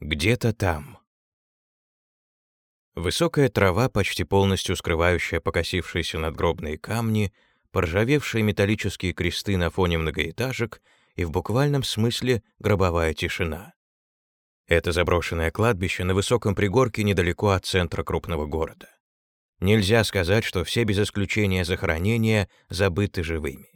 Где-то там. Высокая трава, почти полностью скрывающая покосившиеся надгробные камни, поржавевшие металлические кресты на фоне многоэтажек и в буквальном смысле гробовая тишина. Это заброшенное кладбище на высоком пригорке недалеко от центра крупного города. Нельзя сказать, что все без исключения захоронения забыты живыми.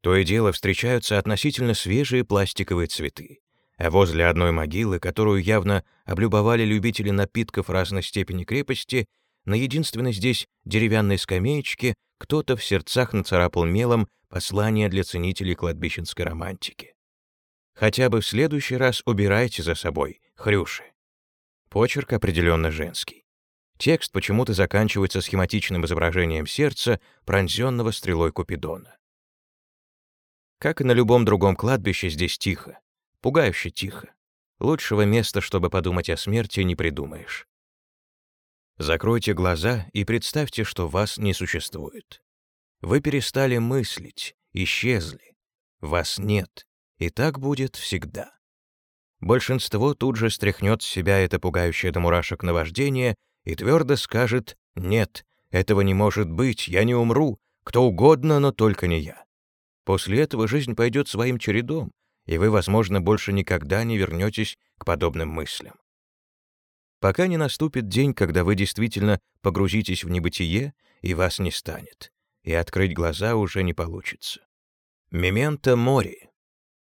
То и дело встречаются относительно свежие пластиковые цветы а возле одной могилы, которую явно облюбовали любители напитков разной степени крепости, на единственной здесь деревянной скамеечке кто-то в сердцах нацарапал мелом послание для ценителей кладбищенской романтики. Хотя бы в следующий раз убирайте за собой, хрюши. Почерк определенно женский. Текст почему-то заканчивается схематичным изображением сердца, пронзенного стрелой Купидона. Как и на любом другом кладбище, здесь тихо. Пугающе тихо. Лучшего места, чтобы подумать о смерти, не придумаешь. Закройте глаза и представьте, что вас не существует. Вы перестали мыслить, исчезли. Вас нет, и так будет всегда. Большинство тут же стряхнет с себя это пугающее до мурашек наваждение и твердо скажет «Нет, этого не может быть, я не умру, кто угодно, но только не я». После этого жизнь пойдет своим чередом, и вы, возможно, больше никогда не вернетесь к подобным мыслям. Пока не наступит день, когда вы действительно погрузитесь в небытие, и вас не станет, и открыть глаза уже не получится. Мементо мори.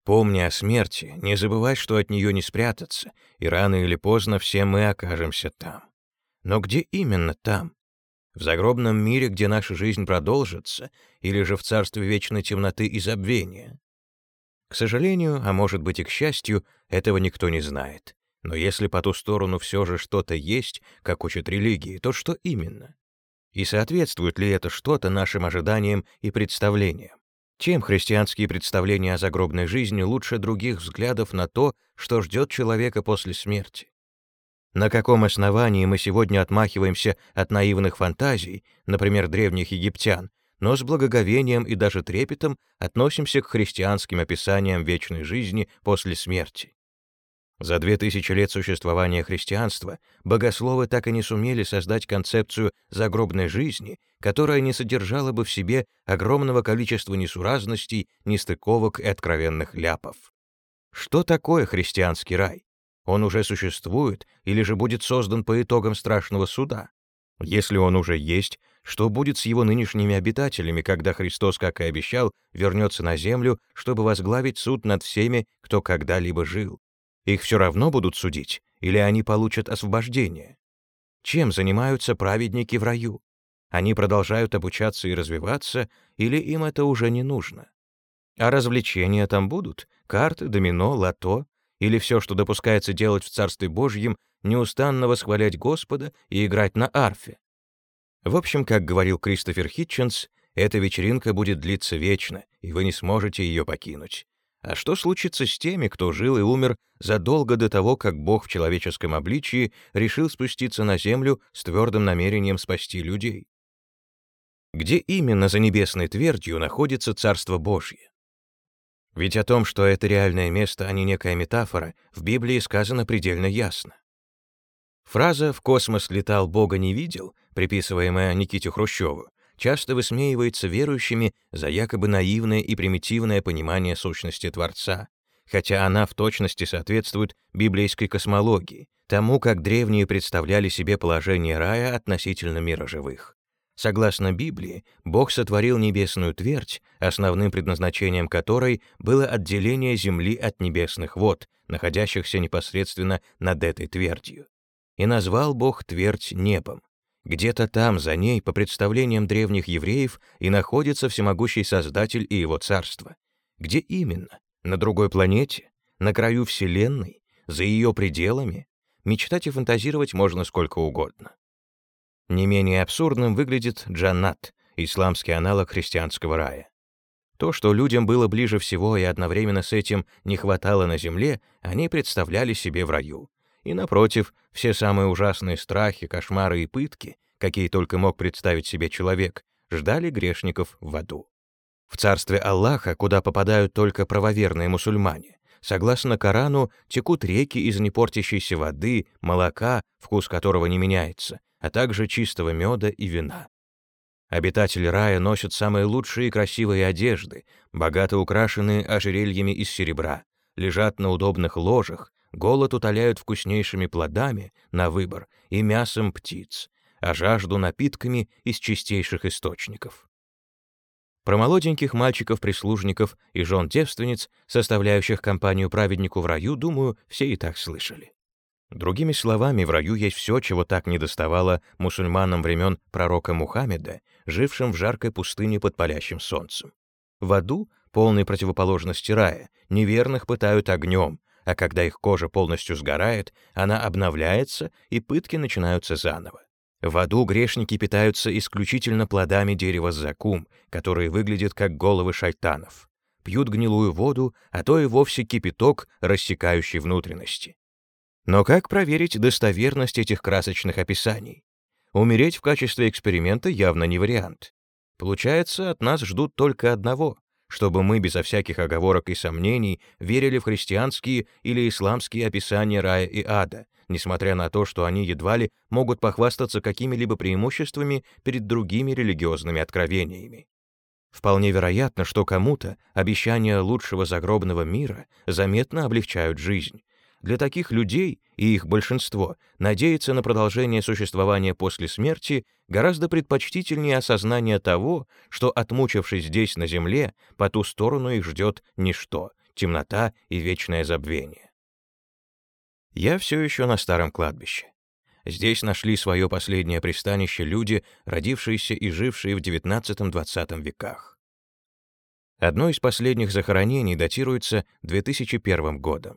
Помни о смерти, не забывай, что от нее не спрятаться, и рано или поздно все мы окажемся там. Но где именно там? В загробном мире, где наша жизнь продолжится, или же в царстве вечной темноты и забвения? К сожалению, а может быть и к счастью, этого никто не знает. Но если по ту сторону все же что-то есть, как учат религии, то что именно? И соответствует ли это что-то нашим ожиданиям и представлениям? Чем христианские представления о загробной жизни лучше других взглядов на то, что ждет человека после смерти? На каком основании мы сегодня отмахиваемся от наивных фантазий, например, древних египтян, но с благоговением и даже трепетом относимся к христианским описаниям вечной жизни после смерти. За две тысячи лет существования христианства богословы так и не сумели создать концепцию загробной жизни, которая не содержала бы в себе огромного количества несуразностей, нестыковок и откровенных ляпов. Что такое христианский рай? Он уже существует или же будет создан по итогам страшного суда? Если он уже есть, что будет с его нынешними обитателями, когда Христос, как и обещал, вернется на землю, чтобы возглавить суд над всеми, кто когда-либо жил? Их все равно будут судить, или они получат освобождение? Чем занимаются праведники в раю? Они продолжают обучаться и развиваться, или им это уже не нужно? А развлечения там будут? Карты, домино, лото? Или все, что допускается делать в Царстве Божьем, неустанно восхвалять Господа и играть на арфе? В общем, как говорил Кристофер Хитченс, эта вечеринка будет длиться вечно, и вы не сможете ее покинуть. А что случится с теми, кто жил и умер задолго до того, как Бог в человеческом обличии решил спуститься на землю с твердым намерением спасти людей? Где именно за небесной твердью находится Царство Божье? Ведь о том, что это реальное место, а не некая метафора, в Библии сказано предельно ясно. Фраза «в космос летал, Бога не видел», приписываемая Никите Хрущеву, часто высмеивается верующими за якобы наивное и примитивное понимание сущности Творца, хотя она в точности соответствует библейской космологии, тому, как древние представляли себе положение рая относительно мира живых. Согласно Библии, Бог сотворил небесную твердь, основным предназначением которой было отделение земли от небесных вод, находящихся непосредственно над этой твердью и назвал Бог твердь небом. Где-то там, за ней, по представлениям древних евреев, и находится всемогущий Создатель и его царство. Где именно? На другой планете? На краю Вселенной? За ее пределами? Мечтать и фантазировать можно сколько угодно. Не менее абсурдным выглядит джаннат, исламский аналог христианского рая. То, что людям было ближе всего и одновременно с этим не хватало на земле, они представляли себе в раю — и, напротив, все самые ужасные страхи, кошмары и пытки, какие только мог представить себе человек, ждали грешников в аду. В царстве Аллаха, куда попадают только правоверные мусульмане, согласно Корану, текут реки из непортящейся воды, молока, вкус которого не меняется, а также чистого меда и вина. Обитатели рая носят самые лучшие и красивые одежды, богато украшенные ожерельями из серебра, лежат на удобных ложах, голод утоляют вкуснейшими плодами на выбор и мясом птиц, а жажду напитками из чистейших источников. Про молоденьких мальчиков-прислужников и жен-девственниц, составляющих компанию праведнику в раю, думаю, все и так слышали. Другими словами, в раю есть все, чего так недоставало мусульманам времен пророка Мухаммеда, жившим в жаркой пустыне под палящим солнцем. В аду, полной противоположности рая, неверных пытают огнем, а когда их кожа полностью сгорает, она обновляется, и пытки начинаются заново. В аду грешники питаются исключительно плодами дерева закум, которые выглядят как головы шайтанов. Пьют гнилую воду, а то и вовсе кипяток, рассекающий внутренности. Но как проверить достоверность этих красочных описаний? Умереть в качестве эксперимента явно не вариант. Получается, от нас ждут только одного — чтобы мы безо всяких оговорок и сомнений верили в христианские или исламские описания рая и ада, несмотря на то, что они едва ли могут похвастаться какими-либо преимуществами перед другими религиозными откровениями. Вполне вероятно, что кому-то обещания лучшего загробного мира заметно облегчают жизнь, для таких людей, и их большинство, надеяться на продолжение существования после смерти гораздо предпочтительнее осознания того, что, отмучившись здесь на земле, по ту сторону их ждет ничто, темнота и вечное забвение. Я все еще на старом кладбище. Здесь нашли свое последнее пристанище люди, родившиеся и жившие в XIX-XX веках. Одно из последних захоронений датируется 2001 годом.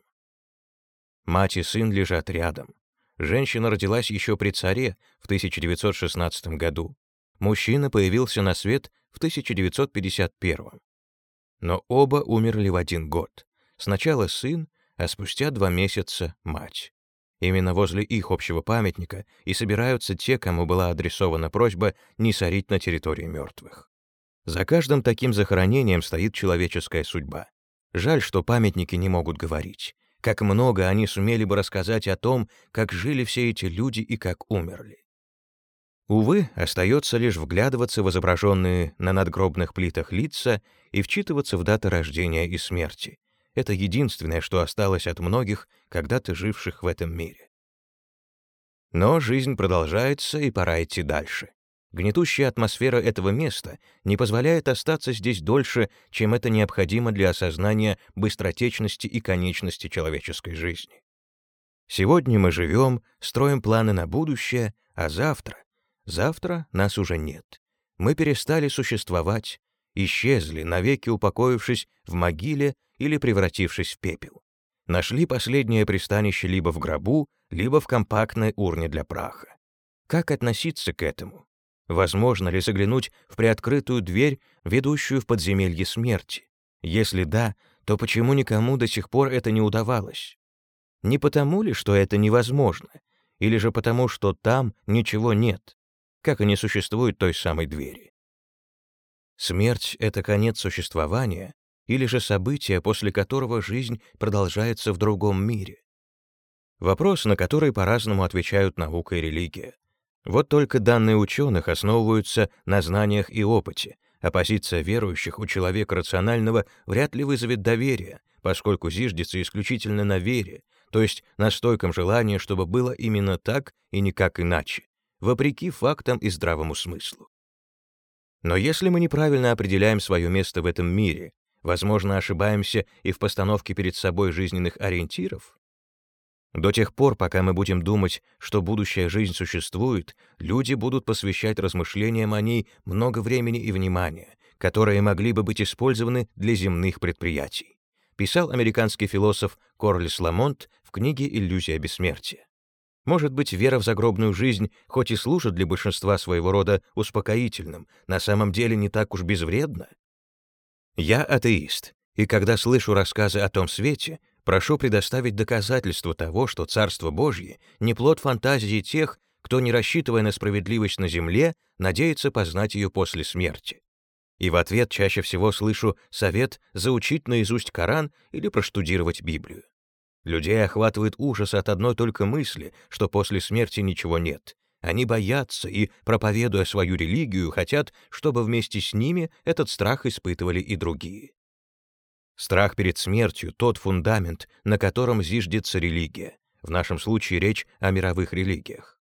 Мать и сын лежат рядом. Женщина родилась еще при царе в 1916 году. Мужчина появился на свет в 1951. Но оба умерли в один год. Сначала сын, а спустя два месяца — мать. Именно возле их общего памятника и собираются те, кому была адресована просьба не сорить на территории мертвых. За каждым таким захоронением стоит человеческая судьба. Жаль, что памятники не могут говорить как много они сумели бы рассказать о том, как жили все эти люди и как умерли. Увы, остается лишь вглядываться в изображенные на надгробных плитах лица и вчитываться в даты рождения и смерти. Это единственное, что осталось от многих, когда-то живших в этом мире. Но жизнь продолжается, и пора идти дальше. Гнетущая атмосфера этого места не позволяет остаться здесь дольше, чем это необходимо для осознания быстротечности и конечности человеческой жизни. Сегодня мы живем, строим планы на будущее, а завтра? Завтра нас уже нет. Мы перестали существовать, исчезли, навеки упокоившись в могиле или превратившись в пепел. Нашли последнее пристанище либо в гробу, либо в компактной урне для праха. Как относиться к этому? Возможно ли заглянуть в приоткрытую дверь, ведущую в подземелье смерти? Если да, то почему никому до сих пор это не удавалось? Не потому ли, что это невозможно, или же потому, что там ничего нет, как и не существует той самой двери? Смерть — это конец существования или же событие, после которого жизнь продолжается в другом мире? Вопрос, на который по-разному отвечают наука и религия. Вот только данные ученых основываются на знаниях и опыте, а позиция верующих у человека рационального вряд ли вызовет доверие, поскольку зиждется исключительно на вере, то есть на стойком желании, чтобы было именно так и никак иначе, вопреки фактам и здравому смыслу. Но если мы неправильно определяем свое место в этом мире, возможно, ошибаемся и в постановке перед собой жизненных ориентиров, до тех пор, пока мы будем думать, что будущая жизнь существует, люди будут посвящать размышлениям о ней много времени и внимания, которые могли бы быть использованы для земных предприятий, писал американский философ Корлис Ламонт в книге «Иллюзия бессмертия». Может быть, вера в загробную жизнь, хоть и служит для большинства своего рода успокоительным, на самом деле не так уж безвредна? Я атеист, и когда слышу рассказы о том свете, прошу предоставить доказательства того, что Царство Божье не плод фантазии тех, кто, не рассчитывая на справедливость на земле, надеется познать ее после смерти. И в ответ чаще всего слышу совет заучить наизусть Коран или проштудировать Библию. Людей охватывает ужас от одной только мысли, что после смерти ничего нет. Они боятся и, проповедуя свою религию, хотят, чтобы вместе с ними этот страх испытывали и другие. Страх перед смертью — тот фундамент, на котором зиждется религия. В нашем случае речь о мировых религиях.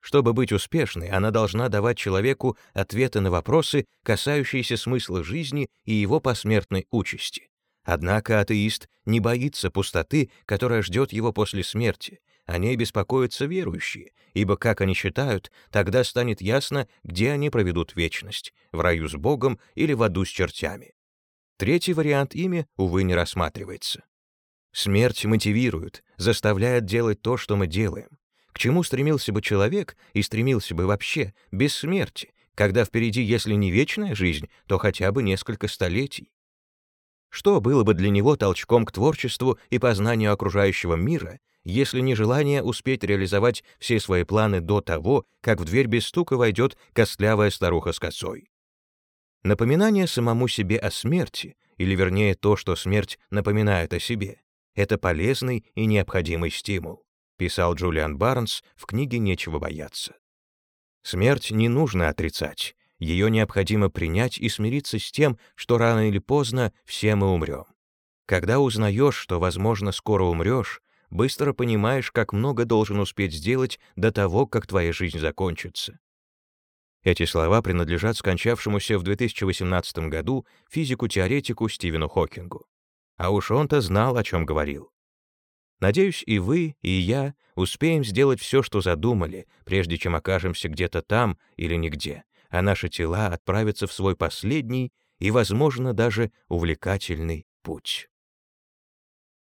Чтобы быть успешной, она должна давать человеку ответы на вопросы, касающиеся смысла жизни и его посмертной участи. Однако атеист не боится пустоты, которая ждет его после смерти. О ней беспокоятся верующие, ибо, как они считают, тогда станет ясно, где они проведут вечность — в раю с Богом или в аду с чертями. Третий вариант ими, увы, не рассматривается. Смерть мотивирует, заставляет делать то, что мы делаем. К чему стремился бы человек и стремился бы вообще без смерти, когда впереди, если не вечная жизнь, то хотя бы несколько столетий? Что было бы для него толчком к творчеству и познанию окружающего мира, если не желание успеть реализовать все свои планы до того, как в дверь без стука войдет костлявая старуха с косой? Напоминание самому себе о смерти, или вернее то, что смерть напоминает о себе, это полезный и необходимый стимул, писал Джулиан Барнс в книге «Нечего бояться». Смерть не нужно отрицать, ее необходимо принять и смириться с тем, что рано или поздно все мы умрем. Когда узнаешь, что, возможно, скоро умрешь, быстро понимаешь, как много должен успеть сделать до того, как твоя жизнь закончится. Эти слова принадлежат скончавшемуся в 2018 году физику-теоретику Стивену Хокингу. А уж он-то знал, о чем говорил. Надеюсь, и вы, и я успеем сделать все, что задумали, прежде чем окажемся где-то там или нигде а наши тела отправятся в свой последний и, возможно, даже увлекательный путь.